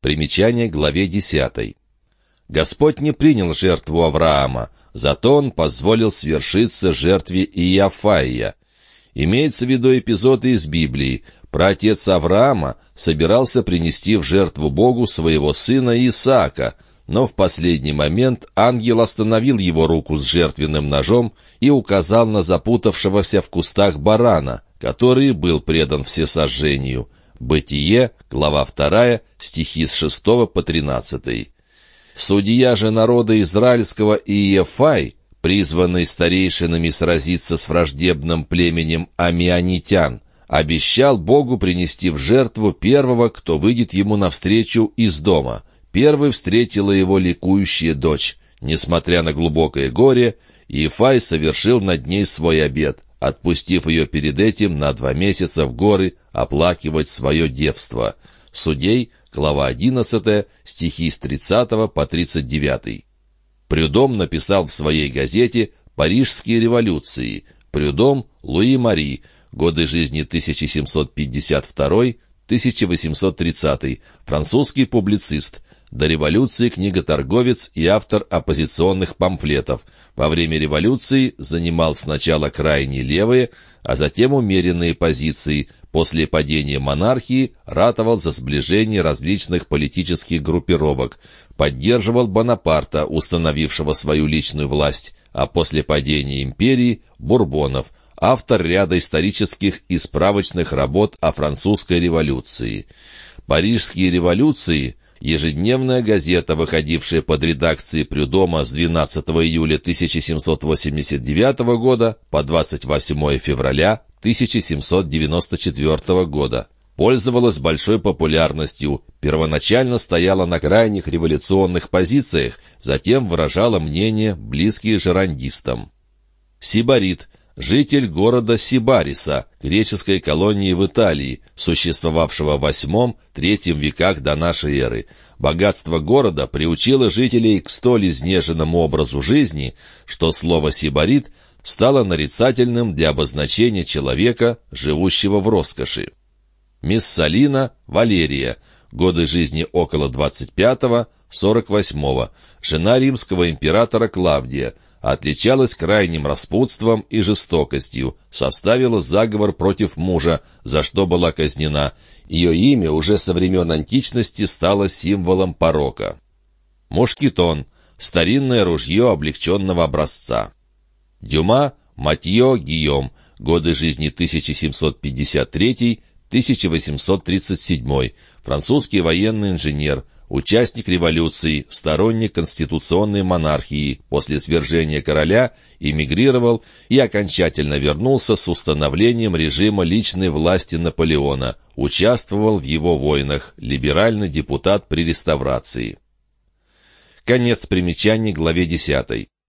Примечание главе 10. Господь не принял жертву Авраама, зато он позволил свершиться жертве Иофаия. Имеется в виду эпизоды из Библии. Праотец Авраама собирался принести в жертву Богу своего сына Исаака, но в последний момент ангел остановил его руку с жертвенным ножом и указал на запутавшегося в кустах барана, который был предан всесожжению. Бытие, глава 2, стихи с 6 по 13. Судья же народа израильского Иефай, призванный старейшинами сразиться с враждебным племенем амионитян, обещал Богу принести в жертву первого, кто выйдет ему навстречу из дома. Первый встретила его ликующая дочь. Несмотря на глубокое горе, Иефай совершил над ней свой обед, отпустив ее перед этим на два месяца в горы оплакивать свое девство. Судей, глава 11, стихи с 30 по 39. Прюдом написал в своей газете «Парижские революции». Прюдом Луи Мари, годы жизни 1752-1830, французский публицист, до революции книготорговец и автор оппозиционных памфлетов. Во время революции занимал сначала крайне левые, а затем умеренные позиции. После падения монархии ратовал за сближение различных политических группировок. Поддерживал Бонапарта, установившего свою личную власть, а после падения империи – Бурбонов – автор ряда исторических и справочных работ о французской революции. Парижские революции Ежедневная газета, выходившая под редакцией Прюдома с 12 июля 1789 года по 28 февраля 1794 года, пользовалась большой популярностью, первоначально стояла на крайних революционных позициях, затем выражала мнения, близкие жерандистам. Сибарит житель города Сибариса, греческой колонии в Италии, существовавшего в VIII-III веках до нашей эры. Богатство города приучило жителей к столь изнеженному образу жизни, что слово «сибарит» стало нарицательным для обозначения человека, живущего в роскоши. Миссалина Валерия, годы жизни около 25-48, жена римского императора Клавдия – отличалась крайним распутством и жестокостью, составила заговор против мужа, за что была казнена. Ее имя уже со времен античности стало символом порока. Мушкетон — старинное ружье облегченного образца. Дюма — Матье Гийом, годы жизни 1753-1837, французский военный инженер — участник революции, сторонник конституционной монархии, после свержения короля эмигрировал и окончательно вернулся с установлением режима личной власти Наполеона, участвовал в его войнах, либеральный депутат при реставрации. Конец примечаний главе 10.